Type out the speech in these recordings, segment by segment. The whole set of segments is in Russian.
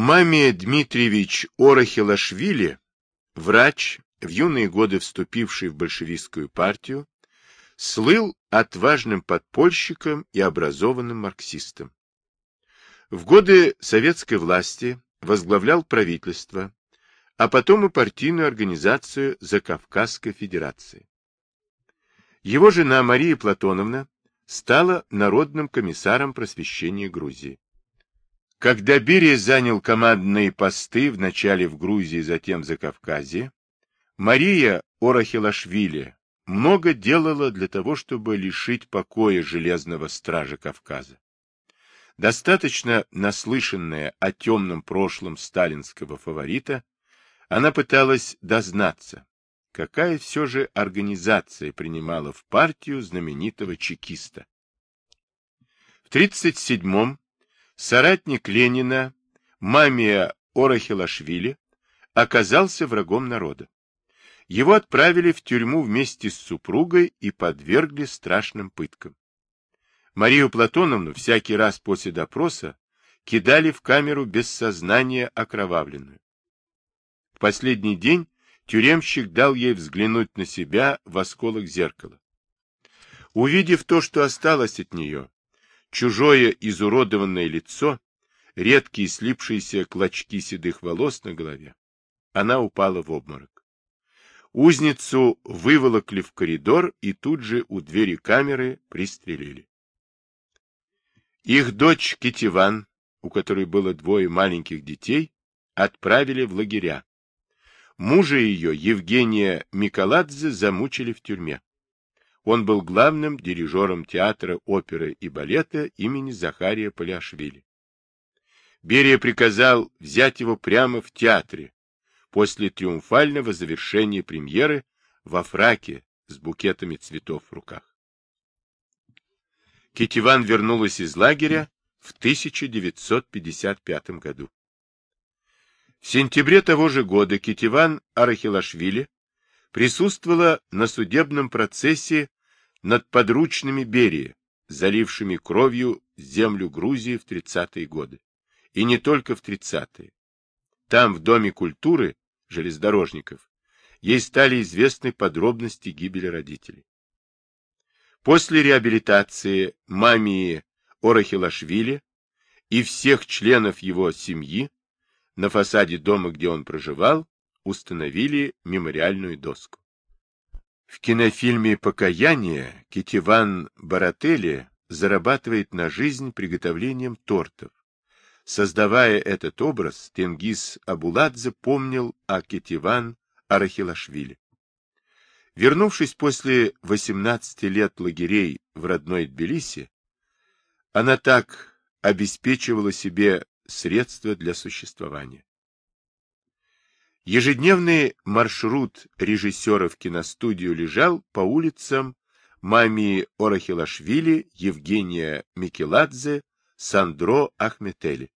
Маме Дмитриевич Орахилашвили, врач, в юные годы вступивший в большевистскую партию, слыл отважным подпольщиком и образованным марксистом. В годы советской власти возглавлял правительство, а потом и партийную организацию Закавказской Федерации. Его жена Мария Платоновна стала народным комиссаром просвещения Грузии. Когда Берия занял командные посты вначале в Грузии, затем за Кавказе, Мария Орахилашвили много делала для того, чтобы лишить покоя железного стража Кавказа. Достаточно наслышанная о темном прошлом сталинского фаворита, она пыталась дознаться, какая все же организация принимала в партию знаменитого чекиста. В 1937-м соратник Ленина Мамия Орахилашвили оказался врагом народа. Его отправили в тюрьму вместе с супругой и подвергли страшным пыткам. Марию Платоновну всякий раз после допроса кидали в камеру без сознания окровавленную. В последний день тюремщик дал ей взглянуть на себя в осколок зеркала. Увидев то, что осталось от нее, чужое изуродованное лицо, редкие слипшиеся клочки седых волос на голове, она упала в обморок. Узницу выволокли в коридор и тут же у двери камеры пристрелили. Их дочь Китиван, у которой было двое маленьких детей, отправили в лагеря. Мужа ее, Евгения Миколадзе, замучили в тюрьме. Он был главным дирижером театра оперы и балета имени Захария Паляшвили. Берия приказал взять его прямо в театре после триумфального завершения премьеры во фраке с букетами цветов в руках. Китиван вернулась из лагеря в 1955 году. В сентябре того же года Китиван Арахилашвили присутствовала на судебном процессе над подручными Берии, залившими кровью землю Грузии в 30-е годы. И не только в 30-е. Там, в Доме культуры железнодорожников, ей стали известны подробности гибели родителей. После реабилитации мамии Орахилашвили и всех членов его семьи на фасаде дома, где он проживал, установили мемориальную доску. В кинофильме «Покаяние» Китиван Баратели зарабатывает на жизнь приготовлением тортов. Создавая этот образ, Тенгиз Абуладзе помнил о Китиван Арахилашвили. Вернувшись после 18 лет лагерей в родной Тбилиси, она так обеспечивала себе средства для существования. Ежедневный маршрут режиссера в киностудию лежал по улицам Мами Орахилашвили, Евгения Микеладзе, Сандро Ахметели.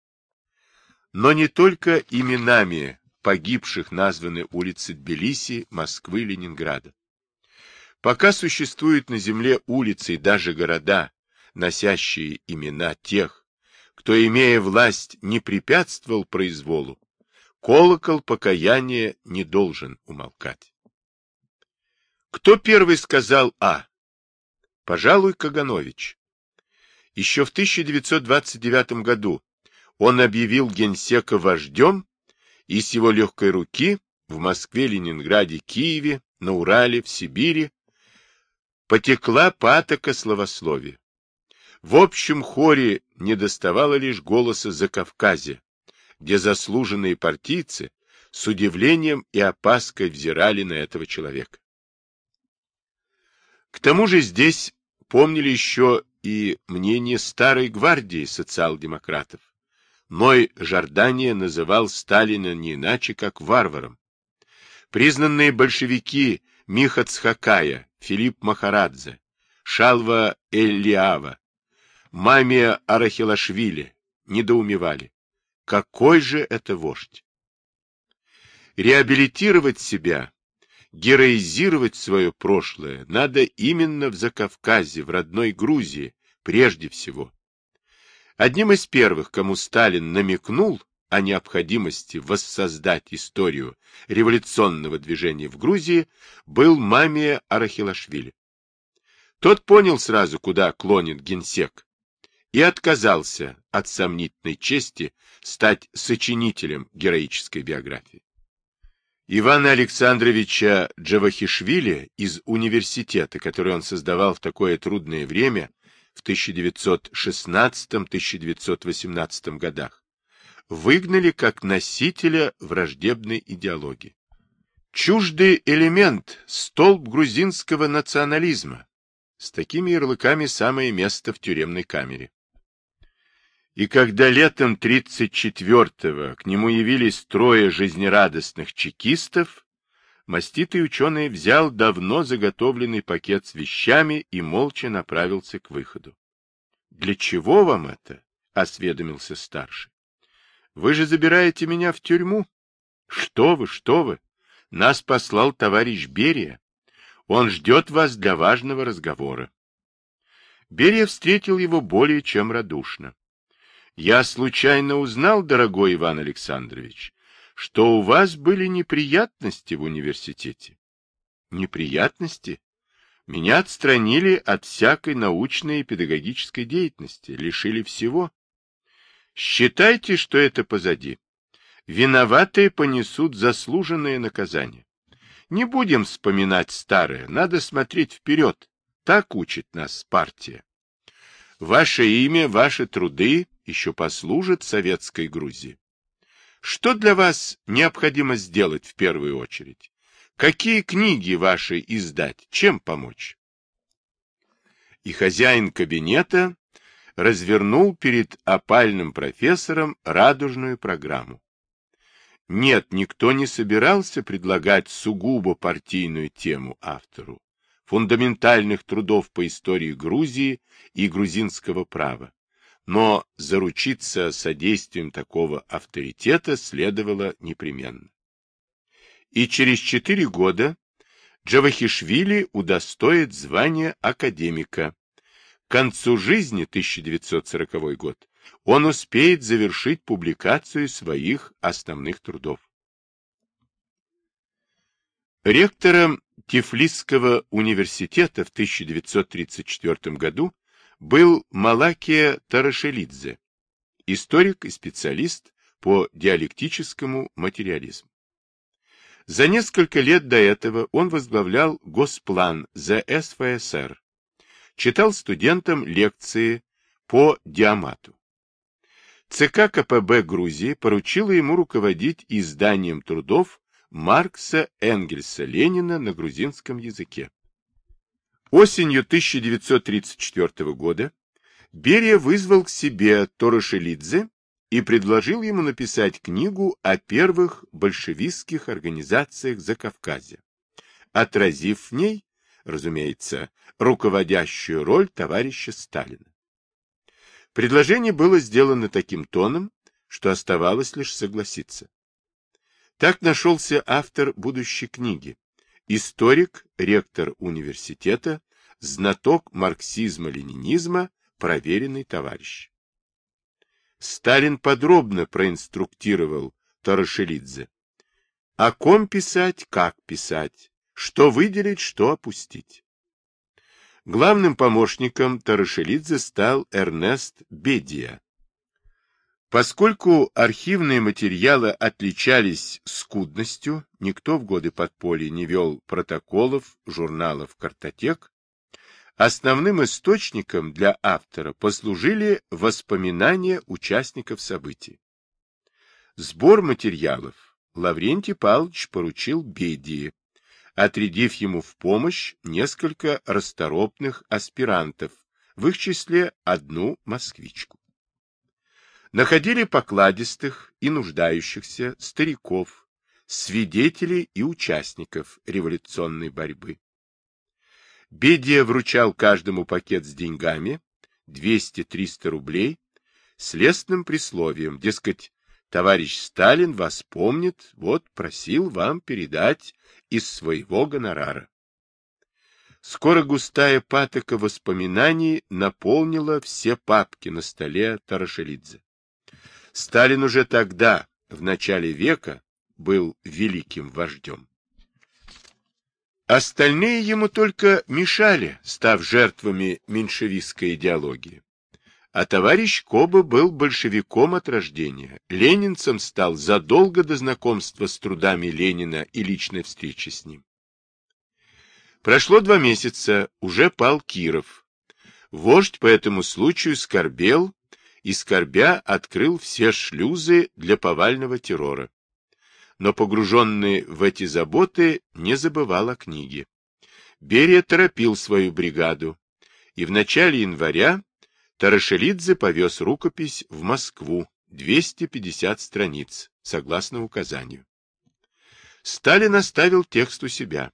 Но не только именами погибших названы улицы Тбилиси, Москвы, Ленинграда. Пока существуют на земле улицы и даже города, носящие имена тех, кто, имея власть, не препятствовал произволу, колокол покаяния не должен умолкать. Кто первый сказал «А»? Пожалуй, Каганович. Еще в 1929 году он объявил генсека вождем, и с его легкой руки в Москве, Ленинграде, Киеве, на Урале, в Сибири потекла патока словословия. В общем хоре не доставало лишь голоса за Кавказе, где заслуженные партийцы с удивлением и опаской взирали на этого человека. К тому же здесь помнили еще и мнение старой гвардии социал-демократов. Ной Жордания называл Сталина не иначе, как варваром. Признанные большевики Миха Цхакая, Филипп Махарадзе, Шалва Эллиава, Мамия Арахилашвили недоумевали. Какой же это вождь? Реабилитировать себя, героизировать свое прошлое надо именно в Закавказье, в родной Грузии, прежде всего. Одним из первых, кому Сталин намекнул о необходимости воссоздать историю революционного движения в Грузии, был Мамия Арахилашвили. Тот понял сразу, куда клонит генсек, и отказался от сомнительной чести стать сочинителем героической биографии. Ивана Александровича Джавахишвили из университета, который он создавал в такое трудное время, в 1916-1918 годах, выгнали как носителя враждебной идеологии. Чуждый элемент, столб грузинского национализма. С такими ярлыками самое место в тюремной камере. И когда летом 34-го к нему явились трое жизнерадостных чекистов, маститый ученый взял давно заготовленный пакет с вещами и молча направился к выходу. — Для чего вам это? — осведомился старший. — Вы же забираете меня в тюрьму. — Что вы, что вы! Нас послал товарищ Берия. Он ждет вас для важного разговора. Берия встретил его более чем радушно. Я случайно узнал, дорогой Иван Александрович, что у вас были неприятности в университете. Неприятности? Меня отстранили от всякой научной и педагогической деятельности, лишили всего. Считайте, что это позади. Виноватые понесут заслуженное наказание. Не будем вспоминать старое, надо смотреть вперед. Так учит нас партия. Ваше имя, ваши труды еще послужат советской Грузии. Что для вас необходимо сделать в первую очередь? Какие книги ваши издать? Чем помочь? И хозяин кабинета развернул перед опальным профессором радужную программу. Нет, никто не собирался предлагать сугубо партийную тему автору фундаментальных трудов по истории Грузии и грузинского права но заручиться содействием такого авторитета следовало непременно. И через четыре года Джавахишвили удостоит звания академика. К концу жизни, 1940 год, он успеет завершить публикацию своих основных трудов. Ректором Тифлисского университета в 1934 году был Малакия Тарашелидзе, историк и специалист по диалектическому материализму. За несколько лет до этого он возглавлял Госплан ЗСФСР, читал студентам лекции по диамату. ЦК КПБ Грузии поручила ему руководить изданием трудов Маркса Энгельса Ленина на грузинском языке. Осенью 1934 года Берия вызвал к себе Торошелидзе и предложил ему написать книгу о первых большевистских организациях Закавказья, отразив в ней, разумеется, руководящую роль товарища Сталина. Предложение было сделано таким тоном, что оставалось лишь согласиться. Так нашелся автор будущей книги, историк, ректор университета, знаток марксизма-ленинизма, проверенный товарищ. Сталин подробно проинструктировал Тарашелидзе. О ком писать, как писать, что выделить, что опустить. Главным помощником Тарашелидзе стал Эрнест Бедия, Поскольку архивные материалы отличались скудностью, никто в годы подполья не вел протоколов, журналов, картотек, основным источником для автора послужили воспоминания участников событий. Сбор материалов Лаврентий Павлович поручил Бедии, отрядив ему в помощь несколько расторопных аспирантов, в их числе одну москвичку находили покладистых и нуждающихся стариков, свидетелей и участников революционной борьбы. Бедия вручал каждому пакет с деньгами, 200-300 рублей, с лестным присловием, дескать, товарищ Сталин вас помнит, вот просил вам передать из своего гонорара. Скоро густая патока воспоминаний наполнила все папки на столе Тарашелидзе. Сталин уже тогда, в начале века, был великим вождем. Остальные ему только мешали, став жертвами меньшевистской идеологии. А товарищ Коба был большевиком от рождения. Ленинцем стал задолго до знакомства с трудами Ленина и личной встречи с ним. Прошло два месяца, уже пал Киров. Вождь по этому случаю скорбел и, скорбя, открыл все шлюзы для повального террора но погруженный в эти заботы не забывал о книге. Берия торопил свою бригаду, и в начале января Тарашелидзе повез рукопись в Москву, 250 страниц, согласно указанию. Сталин оставил текст у себя.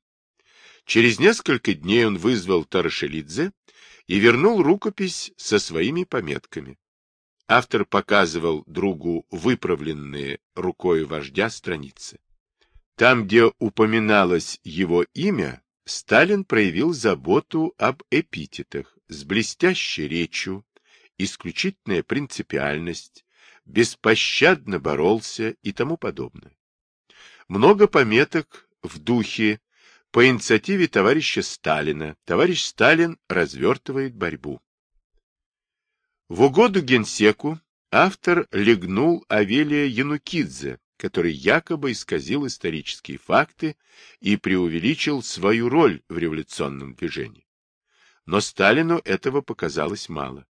Через несколько дней он вызвал Тарашелидзе и вернул рукопись со своими пометками. Автор показывал другу выправленные рукой вождя страницы. Там, где упоминалось его имя, Сталин проявил заботу об эпитетах с блестящей речью, исключительная принципиальность, беспощадно боролся и тому подобное. Много пометок в духе по инициативе товарища Сталина. Товарищ Сталин развертывает борьбу. В угоду генсеку автор легнул Авелия Янукидзе, который якобы исказил исторические факты и преувеличил свою роль в революционном движении. Но Сталину этого показалось мало,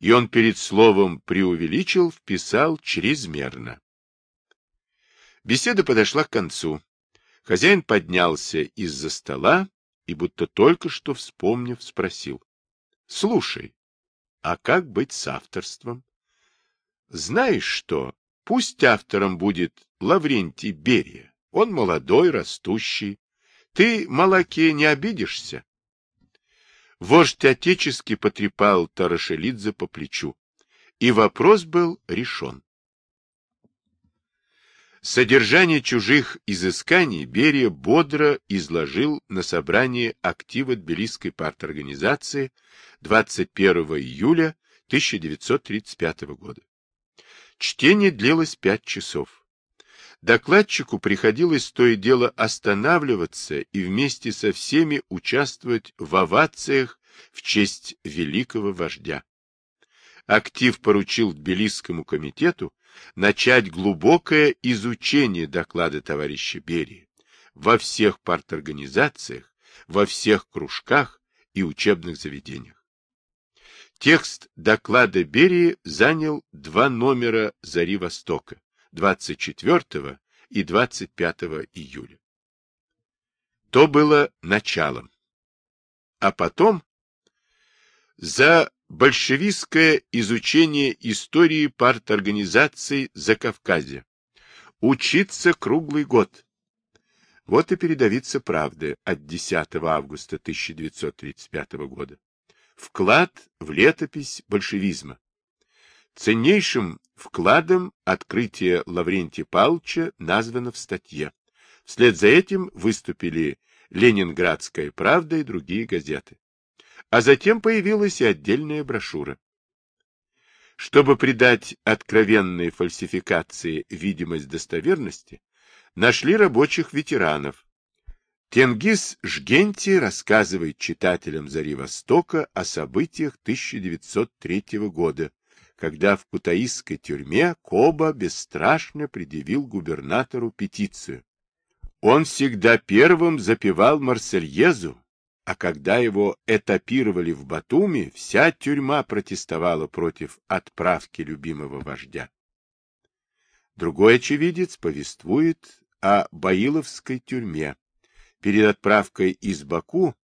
и он перед словом «преувеличил» вписал «чрезмерно». Беседа подошла к концу. Хозяин поднялся из-за стола и, будто только что вспомнив, спросил. — Слушай, а как быть с авторством? Знаешь что, пусть автором будет Лаврентий Берия. Он молодой, растущий. Ты, Малаке, не обидишься? Вождь отечески потрепал Тарашелидзе по плечу, и вопрос был решен. Содержание чужих изысканий Берия бодро изложил на собрании актива Тбилисской парторганизации 21 июля 1935 года. Чтение длилось пять часов. Докладчику приходилось то и дело останавливаться и вместе со всеми участвовать в овациях в честь великого вождя. Актив поручил Тбилисскому комитету начать глубокое изучение доклада товарища Берии во всех парторганизациях, во всех кружках и учебных заведениях. Текст доклада Берии занял два номера «Зари Востока» 24 и 25 июля. То было началом. А потом за Большевистское изучение истории парторганизаций Закавказья. Учиться круглый год. Вот и передовица правды от 10 августа 1935 года. Вклад в летопись большевизма. Ценнейшим вкладом открытие Лаврентия Павловича названо в статье. Вслед за этим выступили «Ленинградская правда» и другие газеты а затем появилась и отдельная брошюра. Чтобы придать откровенной фальсификации видимость достоверности, нашли рабочих ветеранов. Тенгиз Жгенти рассказывает читателям «Зари Востока» о событиях 1903 года, когда в кутаисской тюрьме Коба бесстрашно предъявил губернатору петицию. Он всегда первым запевал Марсельезу, а когда его этапировали в Батуми, вся тюрьма протестовала против отправки любимого вождя. Другой очевидец повествует о Баиловской тюрьме. Перед отправкой из Баку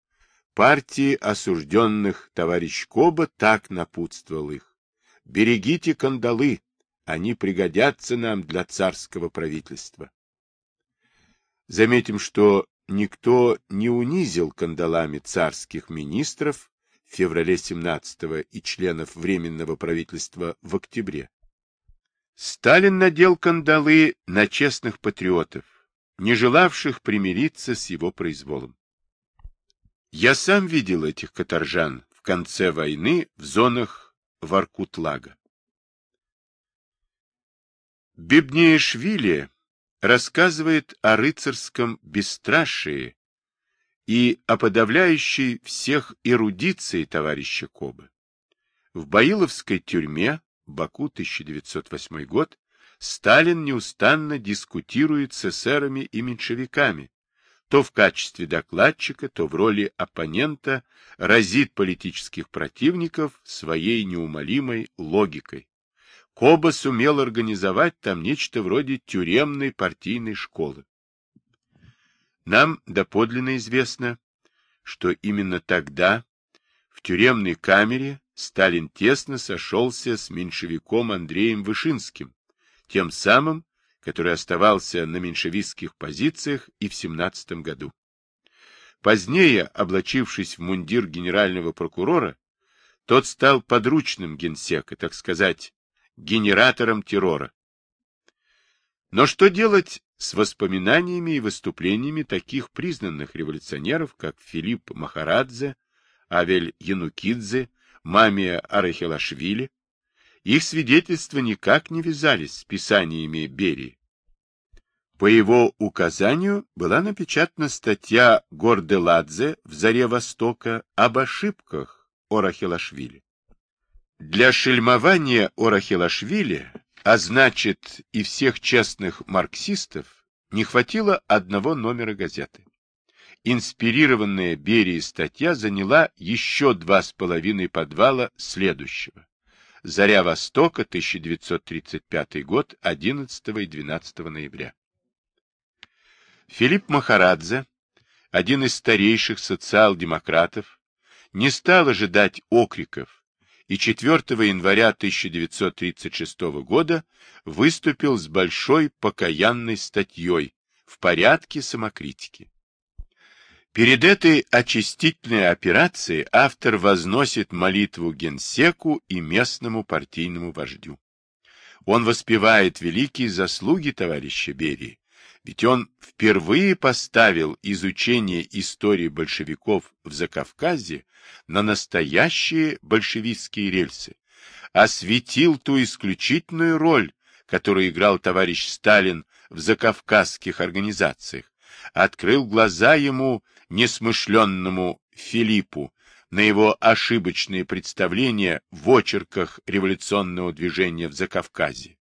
партии осужденных товарищ Коба так напутствовал их. «Берегите кандалы, они пригодятся нам для царского правительства». Заметим, что никто не унизил кандалами царских министров в феврале 17 и членов Временного правительства в октябре. Сталин надел кандалы на честных патриотов, не желавших примириться с его произволом. Я сам видел этих каторжан в конце войны в зонах Воркутлага. Бибнеишвили рассказывает о рыцарском бесстрашии и о подавляющей всех эрудиции товарища Кобы. В Баиловской тюрьме, Баку, 1908 год, Сталин неустанно дискутирует с эсерами и меньшевиками, то в качестве докладчика, то в роли оппонента разит политических противников своей неумолимой логикой. Коба сумел организовать там нечто вроде тюремной партийной школы. Нам доподлинно известно, что именно тогда в тюремной камере Сталин тесно сошелся с меньшевиком Андреем Вышинским, тем самым, который оставался на меньшевистских позициях и в 17 году. Позднее, облачившись в мундир генерального прокурора, тот стал подручным генсека, так сказать, генератором террора. Но что делать с воспоминаниями и выступлениями таких признанных революционеров, как Филипп Махарадзе, Авель Янукидзе, Мамия Арахилашвили? Их свидетельства никак не вязались с писаниями Берии. По его указанию была напечатана статья Горделадзе в «Заре Востока» об ошибках Орахилашвили. Для шельмования Орахилашвили а значит и всех честных марксистов, не хватило одного номера газеты. Инспирированная Берией статья заняла еще два с половиной подвала следующего. «Заря Востока», 1935 год, 11 и 12 ноября. Филипп Махарадзе, один из старейших социал-демократов, не стал ожидать окриков, и 4 января 1936 года выступил с большой покаянной статьей в порядке самокритики. Перед этой очистительной операцией автор возносит молитву генсеку и местному партийному вождю. Он воспевает великие заслуги товарища Берии, ведь он впервые поставил изучение истории большевиков в Закавказье на настоящие большевистские рельсы, осветил ту исключительную роль, которую играл товарищ Сталин в закавказских организациях, открыл глаза ему, несмышленному Филиппу, на его ошибочные представления в очерках революционного движения в Закавказье.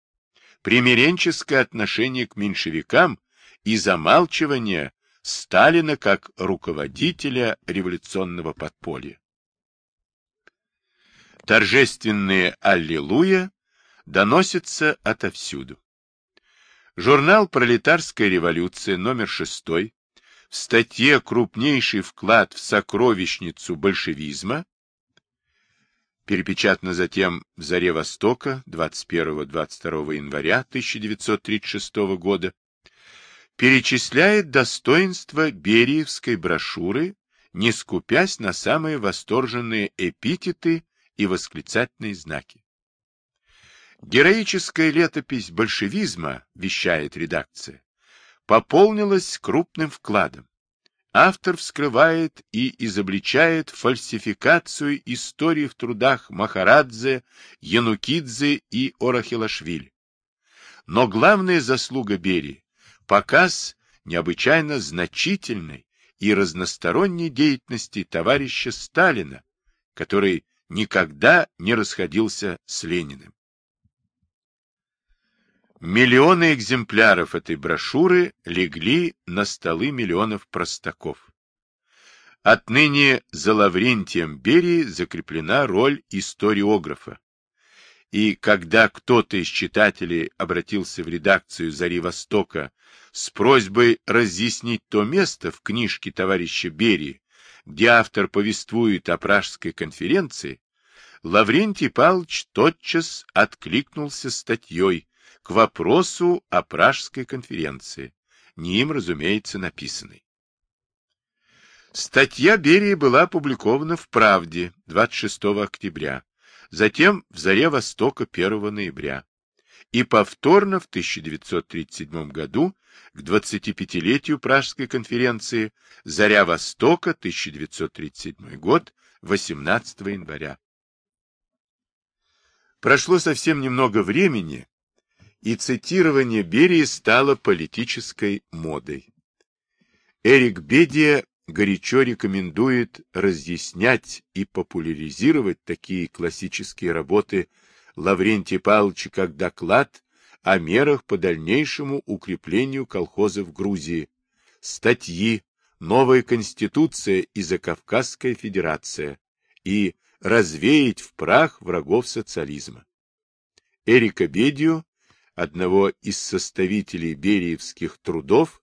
Примиренческое отношение к меньшевикам и замалчивание Сталина как руководителя революционного подполья. Торжественные «Аллилуйя» доносятся отовсюду. Журнал «Пролетарская революция» номер 6 в статье «Крупнейший вклад в сокровищницу большевизма» перепечатано затем в «Заре Востока» 21-22 января 1936 года, перечисляет достоинства Бериевской брошюры, не скупясь на самые восторженные эпитеты и восклицательные знаки. Героическая летопись большевизма, вещает редакция, пополнилась крупным вкладом. Автор вскрывает и изобличает фальсификацию истории в трудах Махарадзе, Янукидзе и Орахилашвили. Но главная заслуга Берии показ необычайно значительной и разносторонней деятельности товарища Сталина, который никогда не расходился с Лениным. Миллионы экземпляров этой брошюры легли на столы миллионов простаков. Отныне за Лаврентием Берии закреплена роль историографа, и когда кто-то из читателей обратился в редакцию «Зари Востока» с просьбой разъяснить то место в книжке товарища Берии, где автор повествует о Пражской конференции, Лаврентий Павлович тотчас откликнулся статьей к вопросу о Пражской конференции, не им, разумеется, написанной. Статья Берии была опубликована в «Правде» 26 октября затем в «Заре Востока» 1 ноября и повторно в 1937 году к 25-летию Пражской конференции «Заря Востока» 1937 год 18 января. Прошло совсем немного времени, и цитирование Берии стало политической модой. Эрик Бедия горячо рекомендует разъяснять и популяризировать такие классические работы Лаврентия Павловича как доклад о мерах по дальнейшему укреплению колхоза в Грузии, статьи «Новая Конституция и Закавказская Федерация» и «Развеять в прах врагов социализма». Эрика Бедию, одного из составителей бериевских трудов,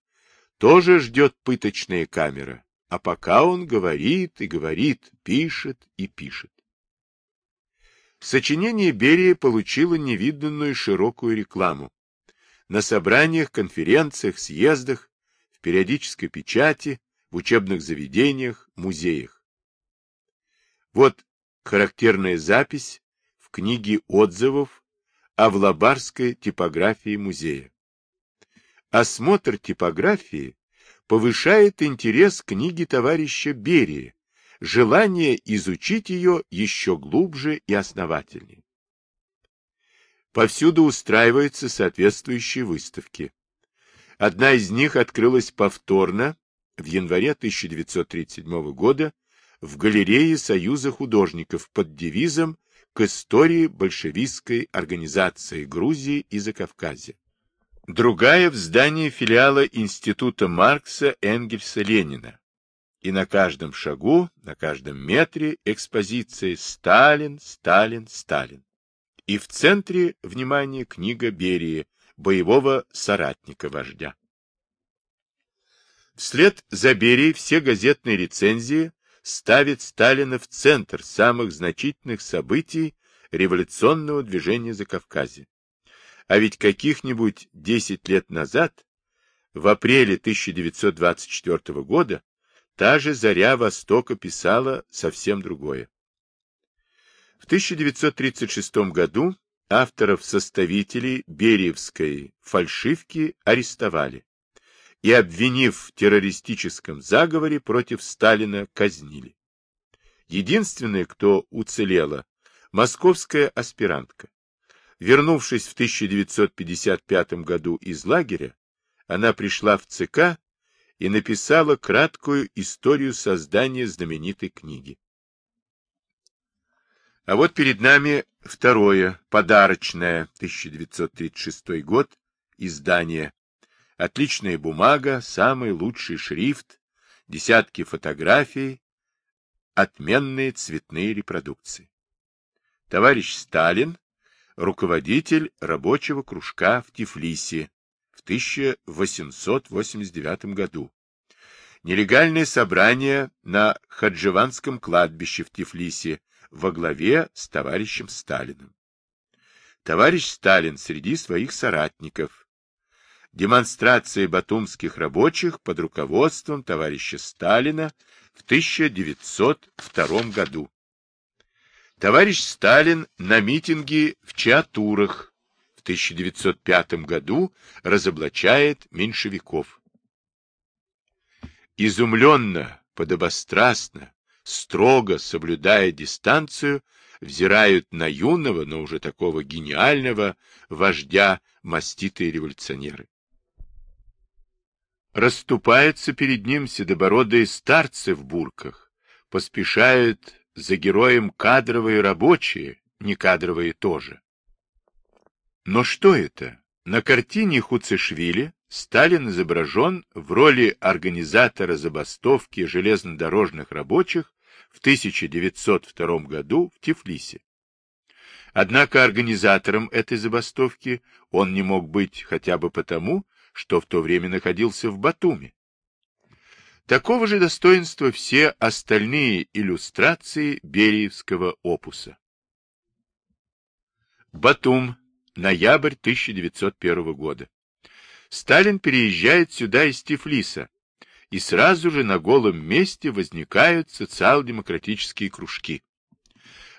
тоже ждет пыточная камера, а пока он говорит и говорит, пишет и пишет. Сочинение Берии получило невиданную широкую рекламу. На собраниях, конференциях, съездах, в периодической печати, в учебных заведениях, музеях. Вот характерная запись в книге отзывов о Влабарской типографии музея. Осмотр типографии повышает интерес книги товарища Берии, желание изучить ее еще глубже и основательнее. Повсюду устраиваются соответствующие выставки. Одна из них открылась повторно в январе 1937 года в галерее Союза художников под девизом «К истории большевистской организации Грузии и Закавказья». Другая в здании филиала Института Маркса, Энгельса, Ленина. И на каждом шагу, на каждом метре экспозиции «Сталин, Сталин, Сталин». И в центре внимания книга Берии, боевого соратника вождя. Вслед за Берией все газетные рецензии ставят Сталина в центр самых значительных событий революционного движения за Кавказе. А ведь каких-нибудь 10 лет назад, в апреле 1924 года, та же «Заря Востока» писала совсем другое. В 1936 году авторов-составителей Бериевской фальшивки арестовали и, обвинив в террористическом заговоре против Сталина, казнили. Единственная, кто уцелела, московская аспирантка. Вернувшись в 1955 году из лагеря, она пришла в ЦК и написала краткую историю создания знаменитой книги. А вот перед нами второе, подарочное, 1936 год, издание. Отличная бумага, самый лучший шрифт, десятки фотографий, отменные цветные репродукции. Товарищ Сталин руководитель рабочего кружка в Тифлисе в 1889 году. Нелегальное собрание на Хадживанском кладбище в Тифлисе во главе с товарищем Сталиным. Товарищ Сталин среди своих соратников. Демонстрация батумских рабочих под руководством товарища Сталина в 1902 году. Товарищ Сталин на митинге в Чиатурах в 1905 году разоблачает меньшевиков. Изумленно, подобострастно, строго соблюдая дистанцию, взирают на юного, но уже такого гениального вождя маститые революционеры. Расступаются перед ним седобородые старцы в бурках, поспешают за героем кадровые рабочие, не кадровые тоже. Но что это? На картине Хуцешвили Сталин изображен в роли организатора забастовки железнодорожных рабочих в 1902 году в Тифлисе. Однако организатором этой забастовки он не мог быть хотя бы потому, что в то время находился в Батуми. Такого же достоинства все остальные иллюстрации Бериевского опуса. Батум, ноябрь 1901 года. Сталин переезжает сюда из Тифлиса, и сразу же на голом месте возникают социал-демократические кружки.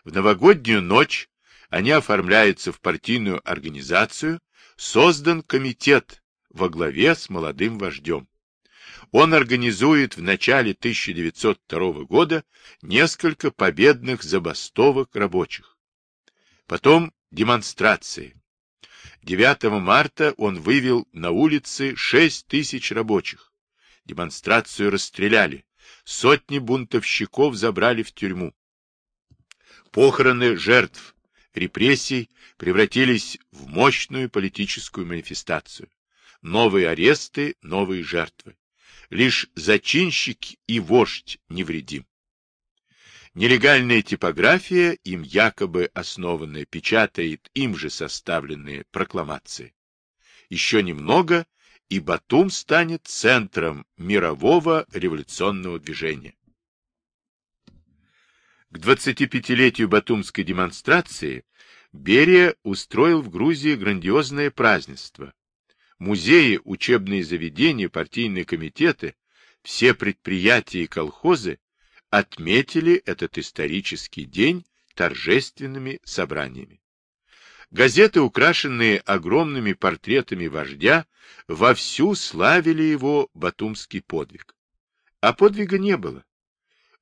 В новогоднюю ночь они оформляются в партийную организацию, создан комитет во главе с молодым вождем он организует в начале 1902 года несколько победных забастовок рабочих. Потом демонстрации. 9 марта он вывел на улицы 6 тысяч рабочих. Демонстрацию расстреляли. Сотни бунтовщиков забрали в тюрьму. Похороны жертв репрессий превратились в мощную политическую манифестацию. Новые аресты, новые жертвы. Лишь зачинщик и вождь невредим. Нелегальная типография, им якобы основанная, печатает им же составленные прокламации. Еще немного, и Батум станет центром мирового революционного движения. К 25-летию Батумской демонстрации Берия устроил в Грузии грандиозное празднество. Музеи, учебные заведения, партийные комитеты, все предприятия и колхозы отметили этот исторический день торжественными собраниями. Газеты, украшенные огромными портретами вождя, вовсю славили его батумский подвиг. А подвига не было.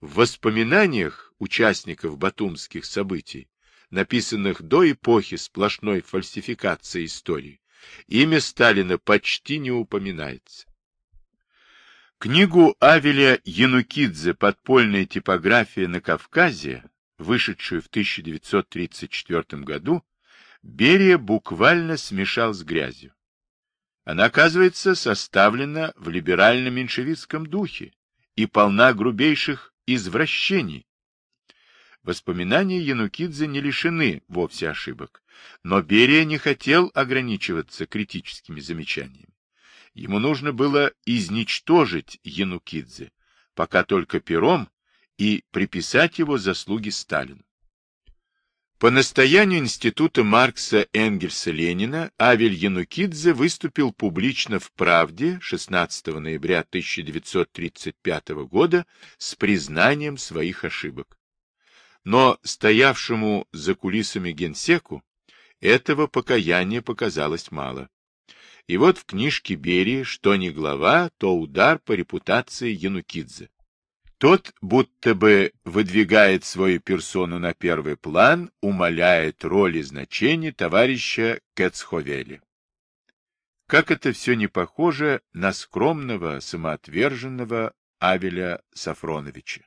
В воспоминаниях участников батумских событий, написанных до эпохи сплошной фальсификации истории, имя Сталина почти не упоминается. Книгу Авеля Янукидзе «Подпольная типография на Кавказе», вышедшую в 1934 году, Берия буквально смешал с грязью. Она, оказывается, составлена в либерально-меньшевистском духе и полна грубейших извращений. Воспоминания Янукидзе не лишены вовсе ошибок, но Берия не хотел ограничиваться критическими замечаниями. Ему нужно было изничтожить Янукидзе, пока только пером, и приписать его заслуги Сталину. По настоянию Института Маркса Энгельса Ленина Авель Янукидзе выступил публично в «Правде» 16 ноября 1935 года с признанием своих ошибок. Но стоявшему за кулисами генсеку этого покаяния показалось мало. И вот в книжке Берии, что не глава, то удар по репутации Янукидзе. Тот будто бы выдвигает свою персону на первый план, умаляет роль и значение товарища Кэцховели. Как это все не похоже на скромного, самоотверженного Авеля Сафроновича.